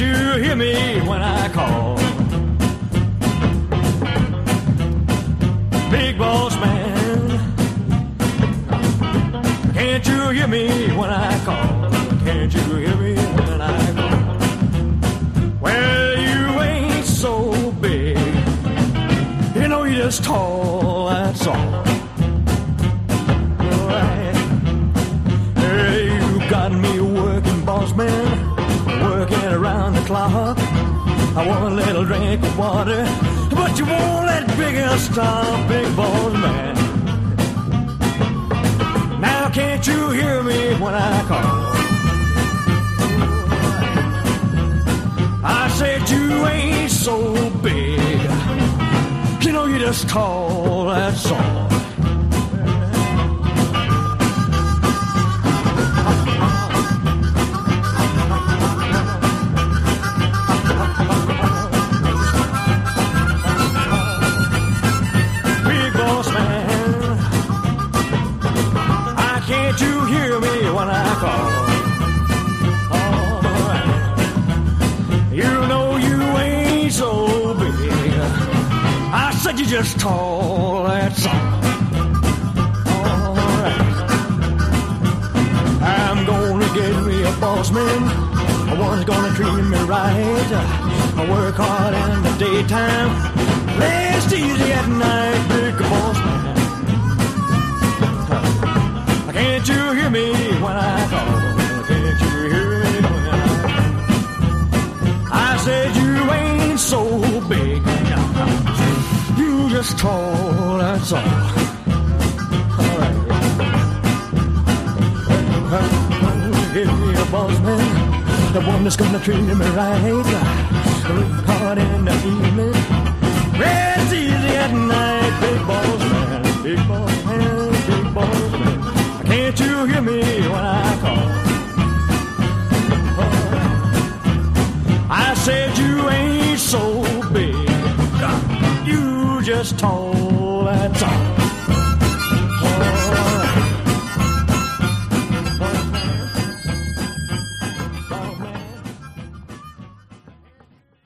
Can't you hear me when I call? Big boss man. Can't you hear me when I call? Can't you hear me when I call? Well, you ain't so big. You know you're just tall, that's all. Alright. Hey, you got me. Working around the clock. I want a little drink of water, but you won't let big girl stop, big boss man. Now can't you hear me when I call? I said you ain't so big. You know you're just call, that's all. Said you just tall, that song. Alright. I'm gonna get me a boss man. One's gonna treat me right. I work hard in the daytime. Rest easy at night, Just tall, that's all. Alright. Give me a boss man, the one that's gonna treat me right. Work hard in the evening, rest easy at night. Big boss man, big boss man, big boss man. Can't you hear me when I call? I said you ain't just tall, that's all.